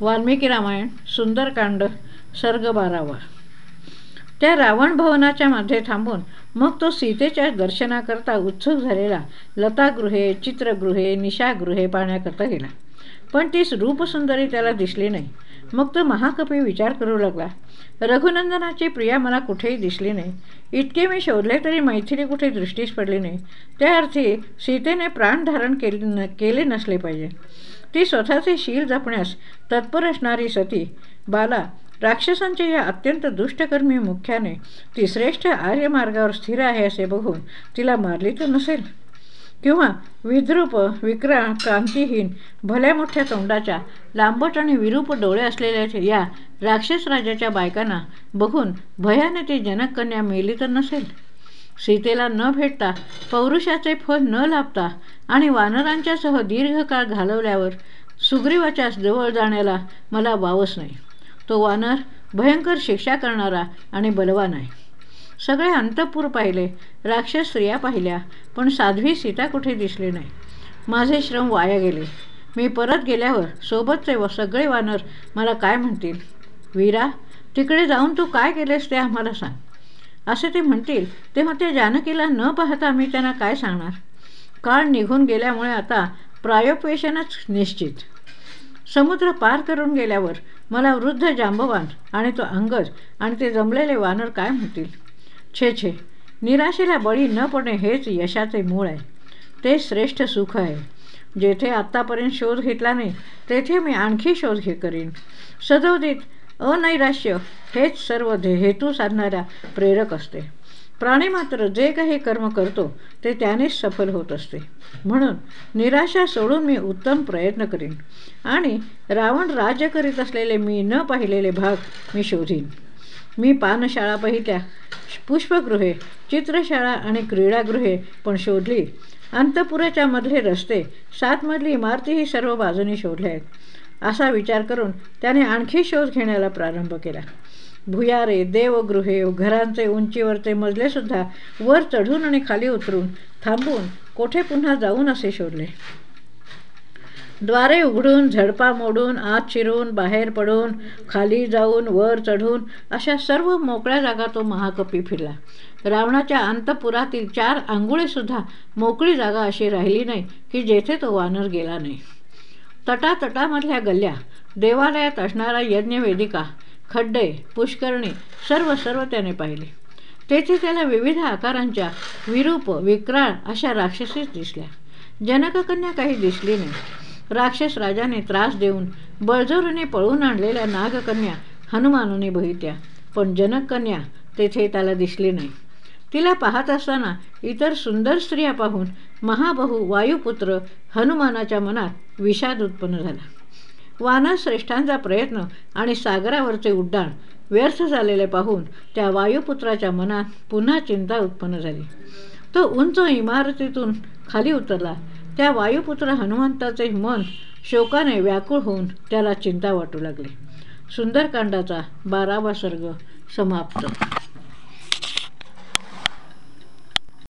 वाल्मिकी रामायण सुंदरकांड सर्ग बारावा त्या रावण भवनाच्या मध्ये थांबून मग तो सीतेच्या दर्शनाकरता उत्सुक झालेला लतागृहे चित्रगृहे निशागृहे पाहण्याकरता गेला. पण ती रूपसुंदरी त्याला दिसली नाही. मग तो महाकपी विचार करू लागला. रघुनंदनाची प्रिया मला कुठेही दिसली नाही. इतके मी शोधले तरी मैथिली कुठे दृष्टीस पडली नाही. त्या अर्थी सीतेने प्राण धारण केले न केले नसले पाहिजे. ती स्वतःचे शील जपण्यास तत्पर असणारी सती बाला राक्षसांच्या या अत्यंत दुष्टकर्मी मुख्याने ती श्रेष्ठ आर्यमार्गावर स्थिर आहे असे बघून तिला मारली तर नसेल? किंवा विद्रूप विक्रा क्रांतिहीन भल्या मोठ्या तोंडाच्या लांबट आणि विरूप डोळे असलेल्या या राक्षस राजाच्या बायकांना बघून भयाने ती जनककन्या मेली तर नसेल? सीतेला न भेटता पौरुषाचे फल न लाभता आणि वानरांच्यासह दीर्घकाळ घालवल्यावर सुग्रीवाच्या जवळ जाण्याला मला वावस नाही. तो वानर भयंकर शिक्षा करणारा आणि बलवान आहे. सगळे अंतपूर पाहिले राक्षस स्त्रिया पाहिल्या पण साध्वी सीता कुठे दिसली नाही. माझे श्रम वाया गेले. मी परत गेल्यावर सोबतचे व सगळे वानर मला काय म्हणतील? वीरा तिकडे जाऊन तू काय केलेस ते आम्हाला सांग. असे ते म्हणतील तेव्हा त्या जानकीला न पाहता मी त्यांना काय सांगणार? काळ निघून गेल्यामुळे आता प्रायोपेशनच निश्चित. समुद्र पार करून गेल्यावर मला वृद्ध जांबवान आणि तो अंगज आणि ते जमलेले वानर काय म्हणतील? छे छे. निराशेला बळी न पडणे हेच यशाचे मूळ आहे. ते श्रेष्ठ सुख आहे. जेथे आत्तापर्यंत शोध घेतला नाही तेथे मी आणखी शोध घे करीन. सदोदित अनैराश्य हेच सर्व हेतू साधणाऱ्या प्रेरक असते. प्राणी मात्र जे काही कर्म करतो ते त्यानेच सफल होत असते. म्हणून निराशा सोडून मी उत्तम प्रयत्न करीन. आणि रावण राज्य करीत असलेले मी न पाहिलेले भाग मी शोधीन. मी पानशाळा पाहिल्या पुष्पगृहे चित्रशाळा आणि क्रीडागृहे पण शोधली. अंतपुराच्या मधले रस्ते सातमधली इमारतीही सर्व बाजूनी शोधल्या आहेत. असा विचार करून त्याने आणखी शोध घेण्याला प्रारंभ केला. भुयारे देवगृहे घरांचे उंचीवरचे मजलेसुद्धा वर चढून आणि खाली उतरून थांबून कोठे पुन्हा जाऊन असे शोधले. द्वारे उघडून झडपा मोडून आत शिरून बाहेर पडून खाली जाऊन वर चढून अशा सर्व मोकळ्या जागा तो महाकपी फिरला. रावणाच्या अंतपुरातील चार आंघोळीसुद्धा मोकळी जागा अशी राहिली नाही की जेथे तो वानर गेला नाही. तटातटामधल्या गल्ल्या देवालयात असणारा यज्ञवेदिका खड्डे पुष्करणी सर्व सर्व त्याने पाहिले. तेथे त्याला विविध आकारांच्या विरूप विक्राळ अशा राक्षसीच दिसल्या. जनककन्या काही दिसली नाही. राक्षस राजाने त्रास देऊन बळजोरीने पळून आणलेल्या नागकन्या हनुमानाने बहित्या. पण जनककन्या तेथे त्याला दिसली नाही. तिला पाहत असताना इतर सुंदर स्त्रिया पाहून महाबहू वायुपुत्र हनुमानाच्या मनात विषाद उत्पन्न झाला. वानश्रेष्ठांचा प्रयत्न आणि सागरावरचे उड्डाण व्यर्थ झालेले पाहून त्या वायुपुत्राच्या मनात पुन्हा चिंता उत्पन्न झाली. तो उंच इमारतीतून खाली उतरला त्या वायुपुत्र हनुमंताचे मन शोकाने व्याकुळ होऊन त्याला चिंता वाटू लागली. सुंदरकांडाचा बारावा सर्ग समाप्त.